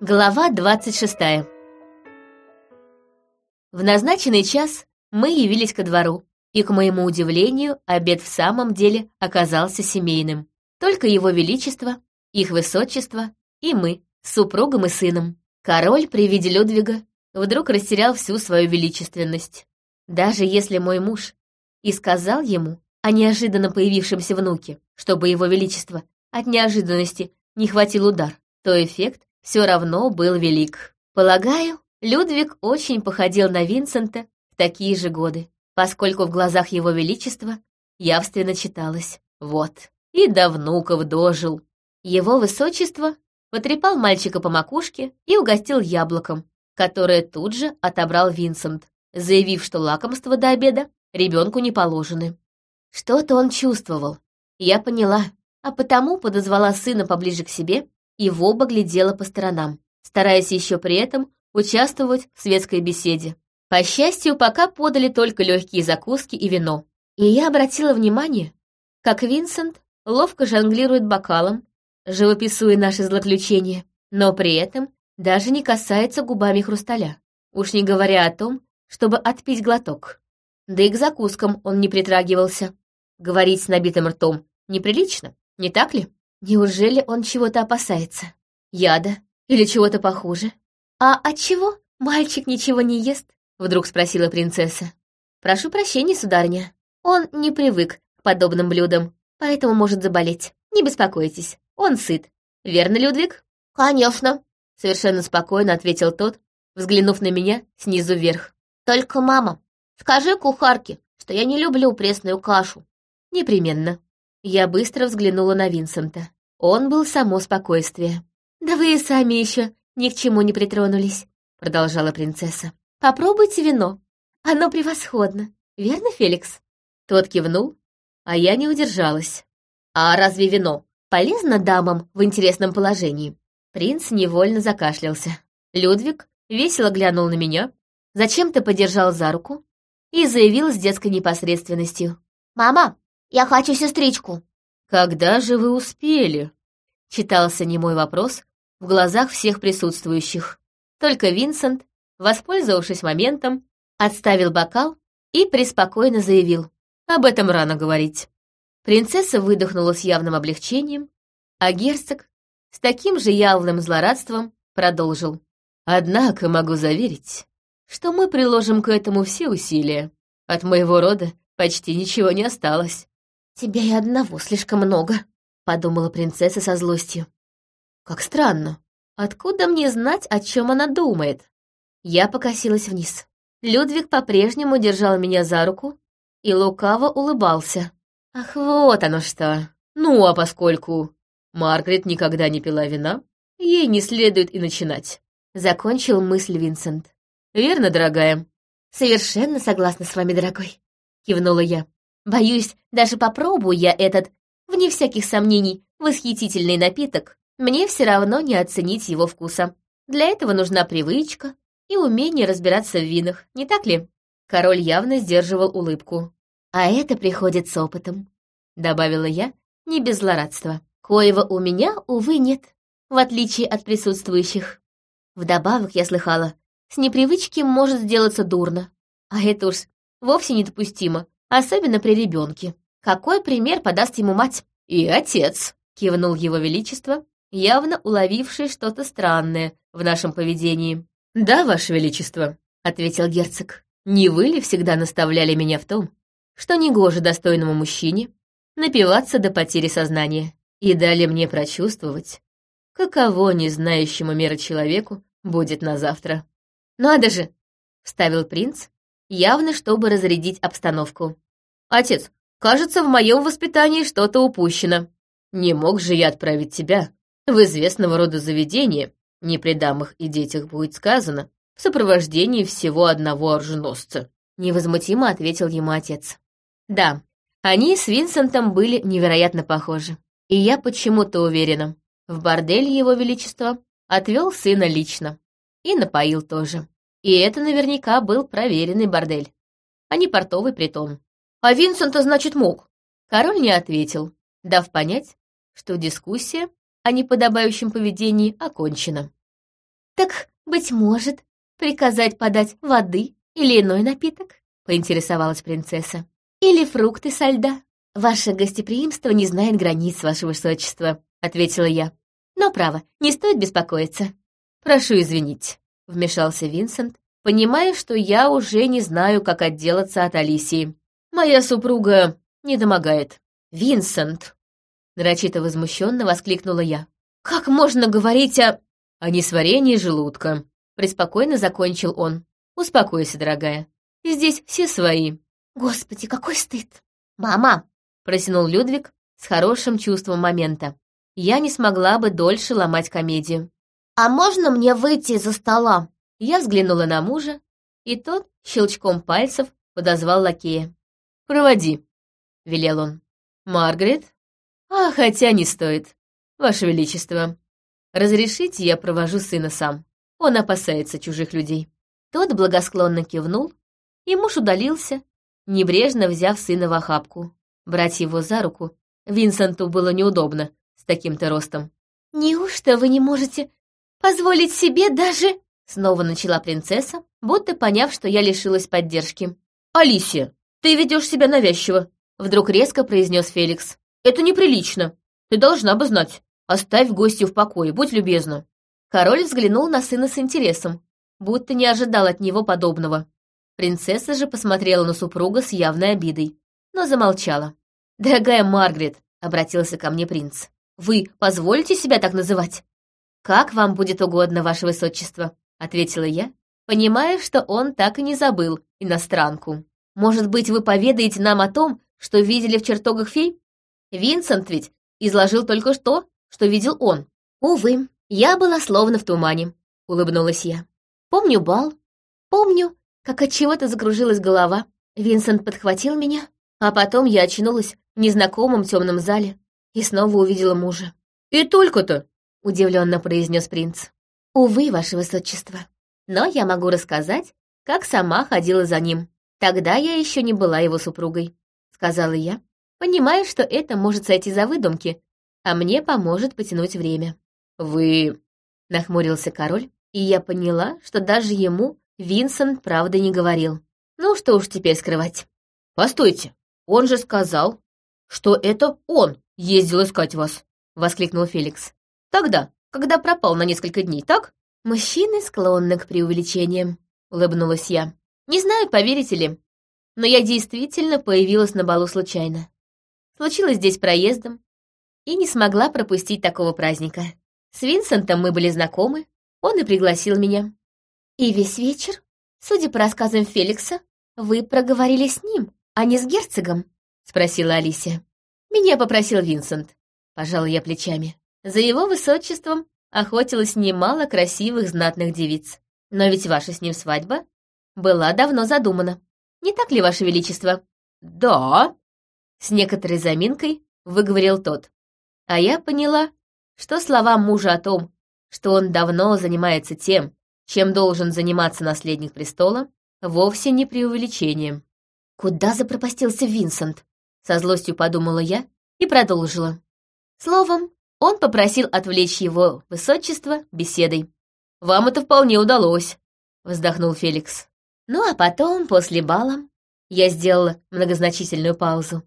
Глава 26 В назначенный час мы явились ко двору, и, к моему удивлению, обед в самом деле оказался семейным. Только его величество, их высочество и мы, с супругом и сыном. Король при виде Людвига вдруг растерял всю свою величественность. Даже если мой муж и сказал ему о неожиданно появившемся внуке, чтобы его величество от неожиданности не хватил удар, то эффект все равно был велик. Полагаю, Людвиг очень походил на Винсента в такие же годы, поскольку в глазах его величества явственно читалось «Вот, и до внуков дожил». Его высочество потрепал мальчика по макушке и угостил яблоком, которое тут же отобрал Винсент, заявив, что лакомство до обеда ребенку не положены. Что-то он чувствовал, я поняла, а потому подозвала сына поближе к себе и в оба глядела по сторонам, стараясь еще при этом участвовать в светской беседе. По счастью, пока подали только легкие закуски и вино. И я обратила внимание, как Винсент ловко жонглирует бокалом, живописуя наши злоключения, но при этом даже не касается губами хрусталя, уж не говоря о том, чтобы отпить глоток. Да и к закускам он не притрагивался. Говорить с набитым ртом неприлично, не так ли? Неужели он чего-то опасается? Яда? Или чего-то похуже? А от чего мальчик ничего не ест? Вдруг спросила принцесса. Прошу прощения, сударыня. Он не привык к подобным блюдам, поэтому может заболеть. Не беспокойтесь, он сыт. Верно, Людвиг? Конечно, совершенно спокойно ответил тот, взглянув на меня снизу вверх. Только, мама, скажи кухарке, что я не люблю пресную кашу. Непременно. Я быстро взглянула на Винсента. Он был само спокойствие. «Да вы и сами еще ни к чему не притронулись», — продолжала принцесса. «Попробуйте вино. Оно превосходно. Верно, Феликс?» Тот кивнул, а я не удержалась. «А разве вино полезно дамам в интересном положении?» Принц невольно закашлялся. Людвиг весело глянул на меня, зачем-то подержал за руку и заявил с детской непосредственностью. «Мама, я хочу сестричку». «Когда же вы успели?» — читался немой вопрос в глазах всех присутствующих. Только Винсент, воспользовавшись моментом, отставил бокал и преспокойно заявил. «Об этом рано говорить». Принцесса выдохнула с явным облегчением, а герцог с таким же явным злорадством продолжил. «Однако могу заверить, что мы приложим к этому все усилия. От моего рода почти ничего не осталось. «Тебя и одного слишком много», — подумала принцесса со злостью. «Как странно. Откуда мне знать, о чем она думает?» Я покосилась вниз. Людвиг по-прежнему держал меня за руку и лукаво улыбался. «Ах, вот оно что! Ну, а поскольку Маргарет никогда не пила вина, ей не следует и начинать», — закончил мысль Винсент. «Верно, дорогая?» «Совершенно согласна с вами, дорогой», — кивнула я. Боюсь, даже попробую я этот, вне всяких сомнений, восхитительный напиток, мне все равно не оценить его вкуса. Для этого нужна привычка и умение разбираться в винах, не так ли? Король явно сдерживал улыбку. А это приходит с опытом, добавила я, не без злорадства. Коего у меня, увы, нет, в отличие от присутствующих. Вдобавок, я слыхала, с непривычки может сделаться дурно. А это уж вовсе недопустимо, особенно при ребенке. Какой пример подаст ему мать? И отец, кивнул его величество, явно уловивший что-то странное в нашем поведении. Да, ваше величество, ответил герцог. Не вы ли всегда наставляли меня в том, что негоже достойному мужчине напиваться до потери сознания, и дали мне прочувствовать, каково незнающему меры человеку будет на завтра. «Надо же!» — вставил принц, явно чтобы разрядить обстановку. «Отец, кажется, в моем воспитании что-то упущено. Не мог же я отправить тебя в известного рода заведение, не при дамах и детях будет сказано, в сопровождении всего одного оруженосца», — невозмутимо ответил ему отец. «Да, они с Винсентом были невероятно похожи. И я почему-то уверена, в бордель его величества отвел сына лично. И напоил тоже. И это наверняка был проверенный бордель, а не портовый притон. А Винсента, значит, мог. Король не ответил, дав понять, что дискуссия о неподобающем поведении окончена. Так, быть может, приказать подать воды или иной напиток?» — поинтересовалась принцесса. «Или фрукты со льда?» «Ваше гостеприимство не знает границ, ваше высочество», — ответила я. «Но, право, не стоит беспокоиться». «Прошу извинить», — вмешался Винсент, понимая, что я уже не знаю, как отделаться от Алисии. «Моя супруга не домогает». «Винсент!» — нарочито возмущенно воскликнула я. «Как можно говорить о...» «О несварении желудка», — преспокойно закончил он. «Успокойся, дорогая. Здесь все свои». «Господи, какой стыд!» «Мама!» — протянул Людвиг с хорошим чувством момента. Я не смогла бы дольше ломать комедию. «А можно мне выйти из-за стола?» Я взглянула на мужа, и тот щелчком пальцев подозвал лакея. «Проводи», — велел он. «Маргарет? А, хотя не стоит. Ваше Величество, разрешите я провожу сына сам. Он опасается чужих людей». Тот благосклонно кивнул, и муж удалился, небрежно взяв сына в охапку. Брать его за руку Винсенту было неудобно с таким-то ростом. «Неужто вы не можете позволить себе даже...» Снова начала принцесса, будто поняв, что я лишилась поддержки. «Алисия, ты ведешь себя навязчиво», — вдруг резко произнес Феликс. «Это неприлично. Ты должна бы знать. Оставь гостью в покое, будь любезна». Король взглянул на сына с интересом, будто не ожидал от него подобного. Принцесса же посмотрела на супруга с явной обидой, но замолчала. «Дорогая Маргарет», — обратился ко мне принц, — «вы позволите себя так называть?» «Как вам будет угодно, ваше высочество», — ответила я, понимая, что он так и не забыл иностранку. «Может быть, вы поведаете нам о том, что видели в чертогах фей? Винсент ведь изложил только что, что видел он. Увы, я была словно в тумане», — улыбнулась я. «Помню бал, помню, как от чего-то закружилась голова. Винсент подхватил меня, а потом я очнулась в незнакомом темном зале и снова увидела мужа. «И только-то!» — удивленно произнес принц. «Увы, ваше высочество. Но я могу рассказать, как сама ходила за ним. Тогда я еще не была его супругой», — сказала я, понимая, что это может сойти за выдумки, а мне поможет потянуть время. «Вы...» — нахмурился король, и я поняла, что даже ему Винсент правды не говорил. Ну, что уж теперь скрывать. «Постойте, он же сказал, что это он ездил искать вас», — воскликнул Феликс. «Тогда, когда пропал на несколько дней, так?» «Мужчины склонны к преувеличениям», — улыбнулась я. «Не знаю, поверите ли, но я действительно появилась на балу случайно. Случилось здесь проездом и не смогла пропустить такого праздника. С Винсентом мы были знакомы, он и пригласил меня. И весь вечер, судя по рассказам Феликса, вы проговорили с ним, а не с герцогом?» — спросила Алисия. «Меня попросил Винсент», — пожал я плечами. За его высочеством охотилось немало красивых знатных девиц. Но ведь ваша с ним свадьба была давно задумана. Не так ли, ваше величество? Да. С некоторой заминкой выговорил тот. А я поняла, что слова мужа о том, что он давно занимается тем, чем должен заниматься наследник престола, вовсе не преувеличением. Куда запропастился Винсент? Со злостью подумала я и продолжила. Словом, он попросил отвлечь его высочество беседой. «Вам это вполне удалось», — вздохнул Феликс. Ну а потом, после бала, я сделала многозначительную паузу.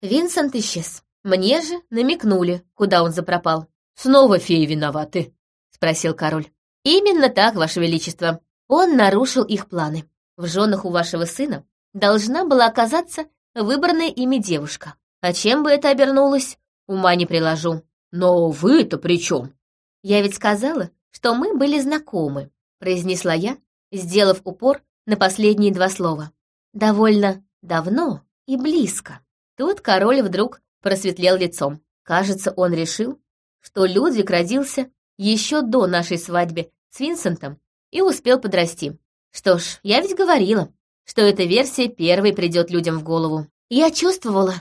Винсент исчез. Мне же намекнули, куда он запропал. «Снова феи виноваты», — спросил король. «Именно так, ваше величество. Он нарушил их планы. В женах у вашего сына должна была оказаться выбранная ими девушка. А чем бы это обернулось, ума не приложу. «Но вы-то при чем?» «Я ведь сказала, что мы были знакомы», — произнесла я, сделав упор на последние два слова. «Довольно давно и близко». Тут король вдруг просветлел лицом. Кажется, он решил, что Людвиг родился еще до нашей свадьбы с Винсентом и успел подрасти. Что ж, я ведь говорила, что эта версия первой придет людям в голову. Я чувствовала,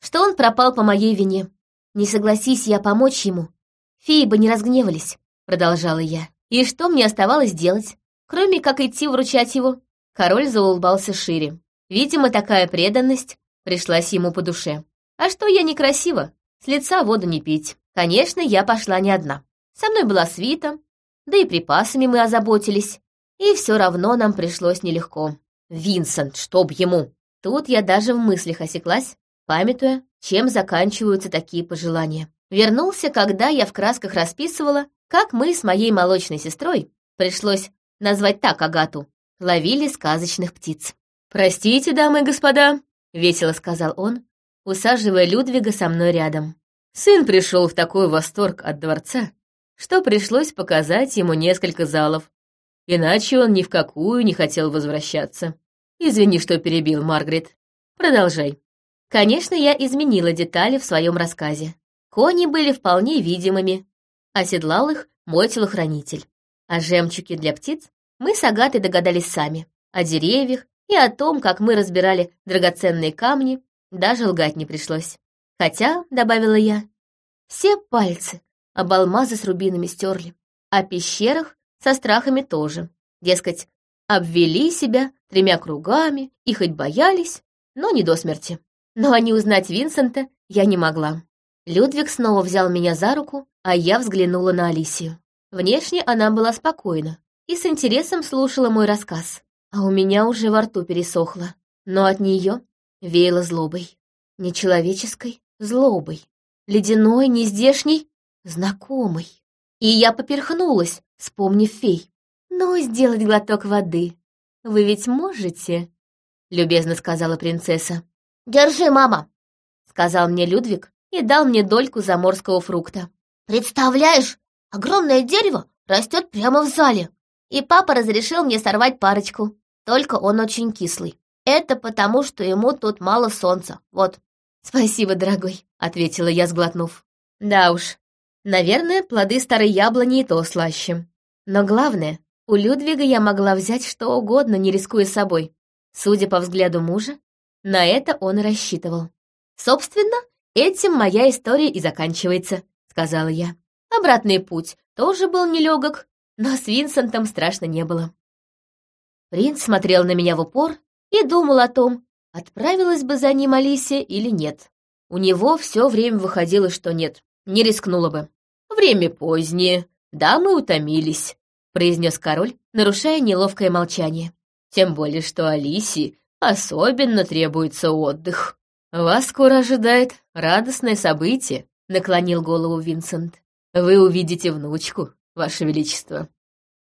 что он пропал по моей вине. «Не согласись я помочь ему, феи бы не разгневались», — продолжала я. «И что мне оставалось делать, кроме как идти вручать его?» Король заулыбался шире. Видимо, такая преданность пришлась ему по душе. «А что я некрасива? С лица воду не пить. Конечно, я пошла не одна. Со мной была свита, да и припасами мы озаботились. И все равно нам пришлось нелегко. Винсент, чтоб ему! Тут я даже в мыслях осеклась, памятуя, чем заканчиваются такие пожелания. Вернулся, когда я в красках расписывала, как мы с моей молочной сестрой, пришлось назвать так Агату, ловили сказочных птиц. «Простите, дамы и господа», — весело сказал он, усаживая Людвига со мной рядом. Сын пришел в такой восторг от дворца, что пришлось показать ему несколько залов, иначе он ни в какую не хотел возвращаться. Извини, что перебил, Маргарет. Продолжай. Конечно, я изменила детали в своем рассказе. Кони были вполне видимыми. Оседлал их мой телохранитель. А жемчуги для птиц мы с Агатой догадались сами. О деревьях и о том, как мы разбирали драгоценные камни, даже лгать не пришлось. Хотя, — добавила я, — все пальцы об алмазы с рубинами стерли, о пещерах со страхами тоже. Дескать, обвели себя тремя кругами и хоть боялись, но не до смерти. Но не узнать Винсента я не могла. Людвиг снова взял меня за руку, а я взглянула на Алисию. Внешне она была спокойна и с интересом слушала мой рассказ. А у меня уже во рту пересохло, но от нее веяло злобой. Нечеловеческой злобой. Ледяной, нездешней, знакомой. И я поперхнулась, вспомнив фей. «Ну, сделать глоток воды. Вы ведь можете?» — любезно сказала принцесса. «Держи, мама!» — сказал мне Людвиг и дал мне дольку заморского фрукта. «Представляешь, огромное дерево растет прямо в зале, и папа разрешил мне сорвать парочку. Только он очень кислый. Это потому, что ему тут мало солнца. Вот». «Спасибо, дорогой», — ответила я, сглотнув. «Да уж, наверное, плоды старой яблони и то слаще. Но главное, у Людвига я могла взять что угодно, не рискуя собой. Судя по взгляду мужа, на это он и рассчитывал. «Собственно, этим моя история и заканчивается», — сказала я. Обратный путь тоже был нелегок, но с Винсентом страшно не было. Принц смотрел на меня в упор и думал о том, отправилась бы за ним Алисия или нет. У него все время выходило, что нет, не рискнула бы. Время позднее, да, мы утомились, произнес король, нарушая неловкое молчание. Тем более, что Алисии особенно требуется отдых. Вас скоро ожидает радостное событие, наклонил голову Винсент. Вы увидите внучку, Ваше Величество.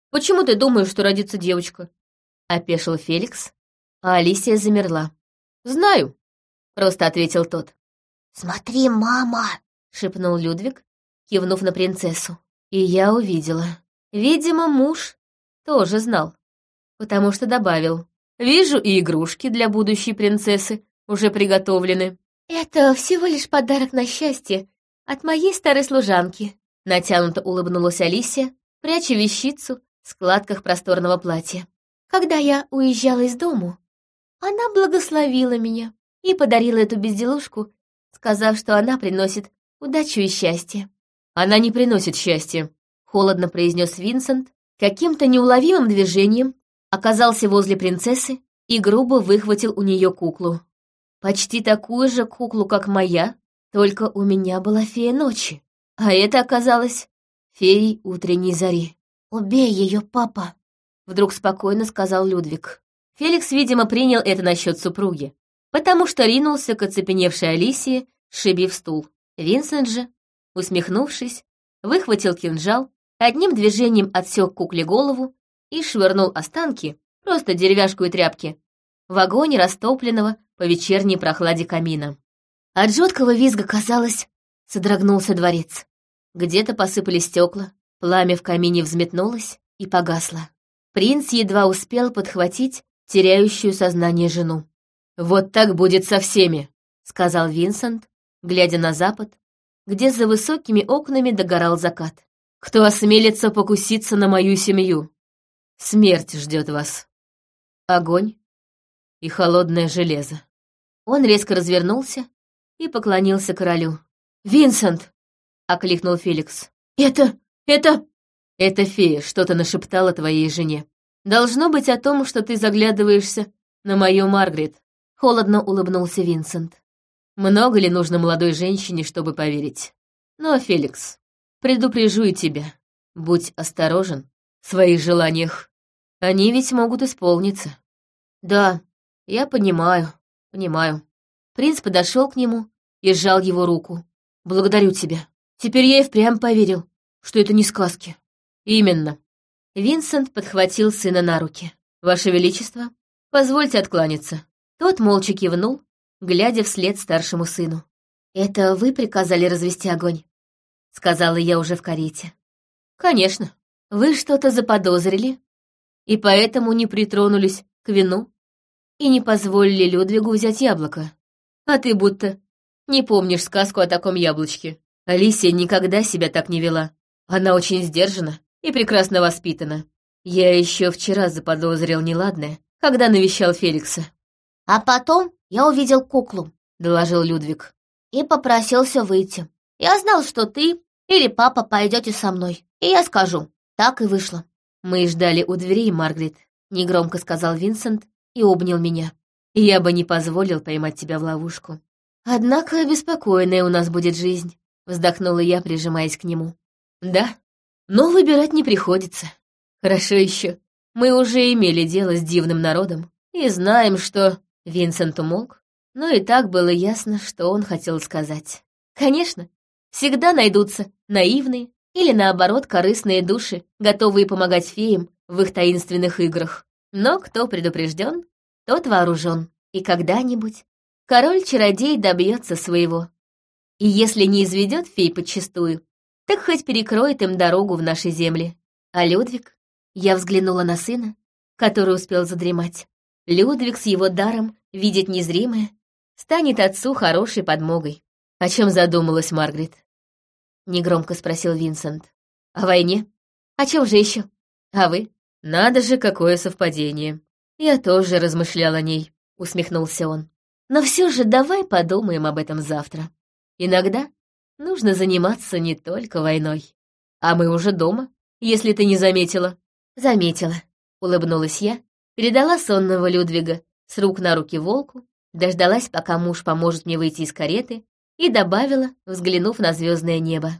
Почему ты думаешь, что родится девочка? Опешил Феликс, а Алисия замерла. Знаю, просто ответил тот. Смотри, мама, шепнул Людвиг, кивнув на принцессу. И я увидела. Видимо, муж тоже знал, потому что добавил. «Вижу, и игрушки для будущей принцессы уже приготовлены». «Это всего лишь подарок на счастье от моей старой служанки», натянуто улыбнулась Алисия, пряча вещицу в складках просторного платья. «Когда я уезжала из дому, она благословила меня и подарила эту безделушку, сказав, что она приносит удачу и счастье». «Она не приносит счастья», холодно произнес Винсент, каким-то неуловимым движением оказался возле принцессы и грубо выхватил у нее куклу. Почти такую же куклу, как моя, только у меня была фея ночи, а это оказалось феей утренней зари. «Убей ее, папа!» — вдруг спокойно сказал Людвиг. Феликс, видимо, принял это насчет супруги, потому что ринулся к оцепеневшей Алисии, шибив стул. Винсент же, усмехнувшись, выхватил кинжал одним движением отсек кукле голову и швырнул останки, просто деревяшку и тряпки, в огонь растопленного по вечерней прохладе камина. От жуткого визга, казалось, содрогнулся дворец. Где-то посыпали стекла, пламя в камине взметнулось и погасло. Принц едва успел подхватить теряющую сознание жену. «Вот так будет со всеми», — сказал Винсент, глядя на запад, где за высокими окнами догорал закат. Кто осмелится покуситься на мою семью? Смерть ждет вас. Огонь и холодное железо. Он резко развернулся и поклонился королю. «Винсент!» — окликнул Феликс. «Это... это...» «Это фея что-то нашептала твоей жене. Должно быть о том, что ты заглядываешься на мою Маргарет». Холодно улыбнулся Винсент. «Много ли нужно молодой женщине, чтобы поверить? А Феликс, Предупрежу и тебя. Будь осторожен своих желаниях. Они ведь могут исполниться. Да, я понимаю, понимаю. Принц подошел к нему и сжал его руку. Благодарю тебя. Теперь я и впрямь поверил, что это не сказки. Именно. Винсент подхватил сына на руки. Ваше Величество, позвольте откланяться. Тот молча кивнул, глядя вслед старшему сыну. «Это вы приказали развести огонь?» — сказала я уже в карете. «Конечно. Вы что-то заподозрили, и поэтому не притронулись к вину и не позволили Людвигу взять яблоко. А ты будто не помнишь сказку о таком яблочке. Алисия никогда себя так не вела. Она очень сдержана и прекрасно воспитана. Я еще вчера заподозрил неладное, когда навещал Феликса. А потом я увидел куклу, — доложил Людвиг. И попросился выйти. Я знал, что ты или папа пойдете со мной, и я скажу. Так и вышло. Мы ждали у дверей, Маргарет, — негромко сказал Винсент и обнял меня. Я бы не позволил поймать тебя в ловушку. Однако беспокойная у нас будет жизнь, — вздохнула я, прижимаясь к нему. Да, но выбирать не приходится. Хорошо еще. Мы уже имели дело с дивным народом и знаем, что Винсент умолк, но и так было ясно, что он хотел сказать. Конечно, всегда найдутся наивные или, наоборот, корыстные души, готовые помогать феям в их таинственных играх. Но кто предупрежден, тот вооружен. И когда-нибудь король-чародей добьется своего. И если не изведет фей подчистую, так хоть перекроет им дорогу в нашей земле. А Людвиг? Я взглянула на сына, который успел задремать. Людвиг с его даром видеть незримое станет отцу хорошей подмогой. О чем задумалась Маргарет? Негромко спросил Винсент. О войне? О чем же еще? А вы? Надо же, какое совпадение. Я тоже размышлял о ней, усмехнулся он. Но все же давай подумаем об этом завтра. Иногда нужно заниматься не только войной. А мы уже дома, если ты не заметила. Заметила, улыбнулась я передала сонного Людвига с рук на руки волку, дождалась, пока муж поможет мне выйти из кареты, и добавила, взглянув на звездное небо.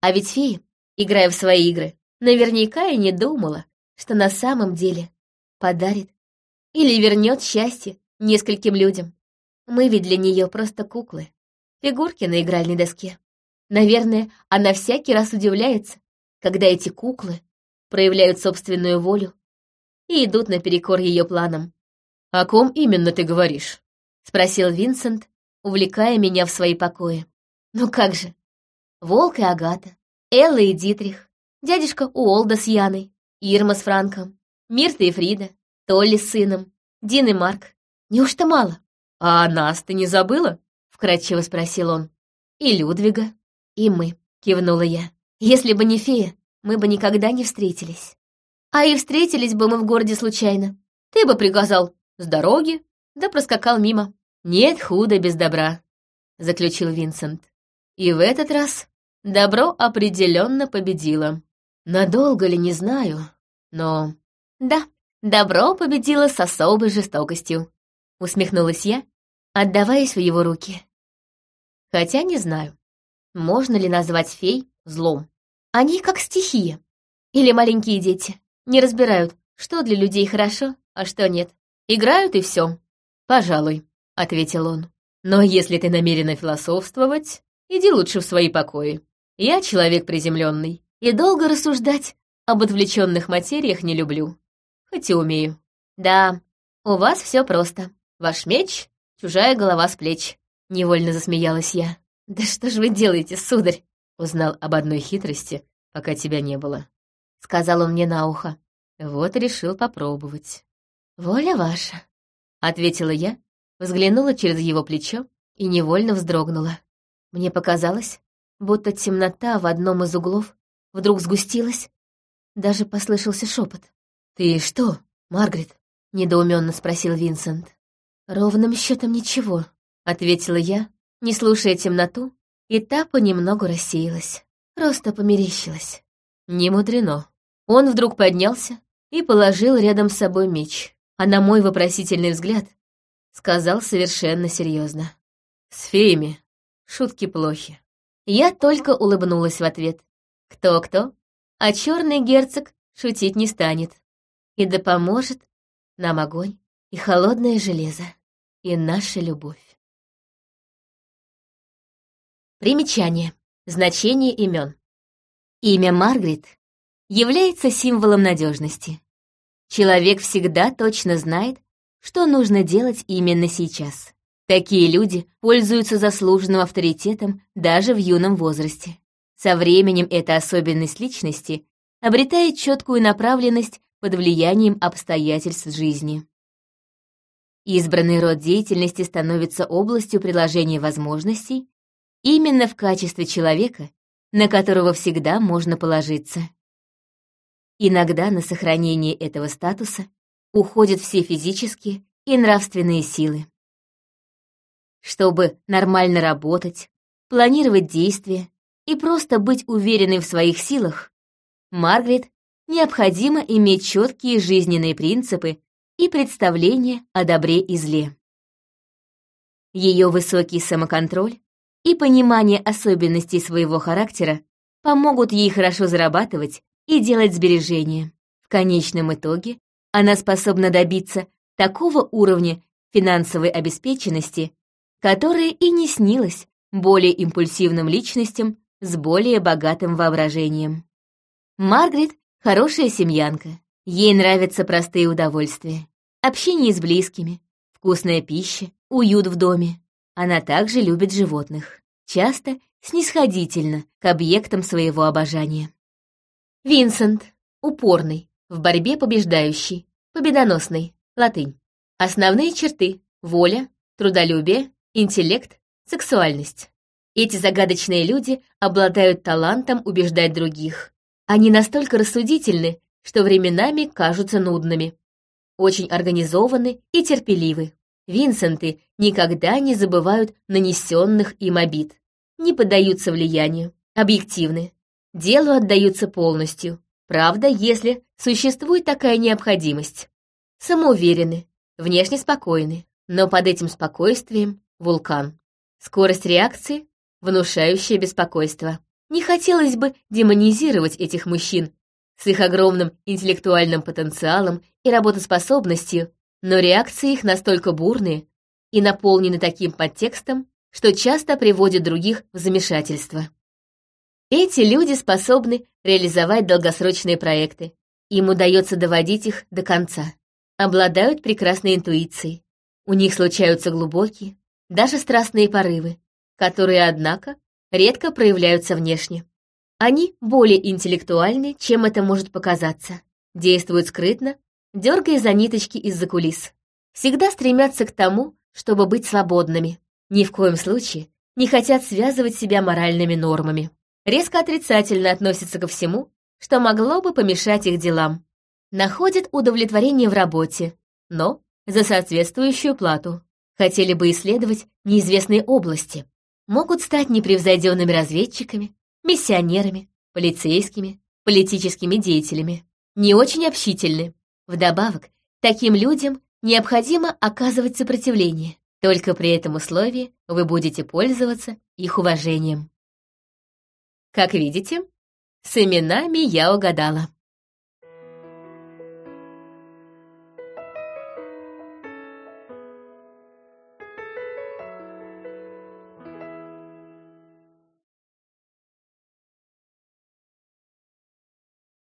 А ведь фея, играя в свои игры, наверняка и не думала, что на самом деле подарит или вернет счастье нескольким людям. Мы ведь для нее просто куклы, фигурки на игральной доске. Наверное, она всякий раз удивляется, когда эти куклы проявляют собственную волю и идут наперекор ее планам. «О ком именно ты говоришь?» — спросил Винсент, увлекая меня в свои покои. «Ну как же? Волк и Агата, Элла и Дитрих, дядюшка Уолда с Яной, Ирма с Франком, Мирта и Фрида, Толли с сыном, Дин и Марк. Неужто мало?» «А нас ты не забыла?» — вкратчиво спросил он. «И Людвига, и мы», — кивнула я. «Если бы не фея, мы бы никогда не встретились». А и встретились бы мы в городе случайно. Ты бы приказал «с дороги», да проскакал мимо. Нет худа без добра, заключил Винсент. И в этот раз добро определенно победило. Надолго ли, не знаю, но... Да, добро победило с особой жестокостью, усмехнулась я, отдаваясь в его руки. Хотя не знаю, можно ли назвать фей злом. Они как стихия. Или маленькие дети. Не разбирают, что для людей хорошо, а что нет. Играют и все. Пожалуй, ответил он. Но если ты намерена философствовать, иди лучше в свои покои. Я человек приземленный, и долго рассуждать об отвлеченных материях не люблю. Хоть и умею. Да, у вас все просто. Ваш меч, чужая голова с плеч. Невольно засмеялась я. Да что ж вы делаете, сударь? Узнал об одной хитрости, пока тебя не было сказал он мне на ухо. Вот решил попробовать. «Воля ваша», — ответила я, взглянула через его плечо и невольно вздрогнула. Мне показалось, будто темнота в одном из углов вдруг сгустилась. Даже послышался шепот. «Ты что, Маргарет?» — недоуменно спросил Винсент. «Ровным счетом ничего», — ответила я, не слушая темноту, и та понемногу рассеялась. Просто померещилась. Не мудрено. Он вдруг поднялся и положил рядом с собой меч, а на мой вопросительный взгляд сказал совершенно серьезно. «С феями шутки плохи». Я только улыбнулась в ответ. Кто-кто? А черный герцог шутить не станет. И да поможет нам огонь и холодное железо, и наша любовь. Примечание. Значение имен. Имя Маргарет является символом надежности. Человек всегда точно знает, что нужно делать именно сейчас. Такие люди пользуются заслуженным авторитетом даже в юном возрасте. Со временем эта особенность личности обретает четкую направленность под влиянием обстоятельств жизни. Избранный род деятельности становится областью приложения возможностей именно в качестве человека, на которого всегда можно положиться. Иногда на сохранение этого статуса уходят все физические и нравственные силы. Чтобы нормально работать, планировать действия и просто быть уверенной в своих силах, Маргарет необходимо иметь четкие жизненные принципы и представления о добре и зле. Ее высокий самоконтроль и понимание особенностей своего характера помогут ей хорошо зарабатывать и делать сбережения. В конечном итоге она способна добиться такого уровня финансовой обеспеченности, которое и не снилось более импульсивным личностям с более богатым воображением. Маргарет — хорошая семьянка. Ей нравятся простые удовольствия. Общение с близкими, вкусная пища, уют в доме. Она также любит животных. Часто снисходительно к объектам своего обожания. Винсент. Упорный. В борьбе побеждающий. Победоносный. Латынь. Основные черты. Воля, трудолюбие, интеллект, сексуальность. Эти загадочные люди обладают талантом убеждать других. Они настолько рассудительны, что временами кажутся нудными. Очень организованы и терпеливы. Винсенты никогда не забывают нанесенных им обид, не поддаются влиянию, объективны, делу отдаются полностью. Правда, если существует такая необходимость. Самоуверены, внешне спокойны, но под этим спокойствием вулкан. Скорость реакции — внушающее беспокойство. Не хотелось бы демонизировать этих мужчин с их огромным интеллектуальным потенциалом и работоспособностью, но реакции их настолько бурные и наполнены таким подтекстом, что часто приводят других в замешательство. Эти люди способны реализовать долгосрочные проекты. Им удается доводить их до конца. Обладают прекрасной интуицией. У них случаются глубокие, даже страстные порывы, которые, однако, редко проявляются внешне. Они более интеллектуальны, чем это может показаться, действуют скрытно, дергая за ниточки из-за кулис. Всегда стремятся к тому, чтобы быть свободными. Ни в коем случае не хотят связывать себя моральными нормами. Резко отрицательно относятся ко всему, что могло бы помешать их делам. Находят удовлетворение в работе, но за соответствующую плату хотели бы исследовать неизвестные области, могут стать непревзойденными разведчиками, миссионерами, полицейскими, политическими деятелями. Не очень общительны. Вдобавок, таким людям необходимо оказывать сопротивление. Только при этом условии вы будете пользоваться их уважением. Как видите, с именами я угадала.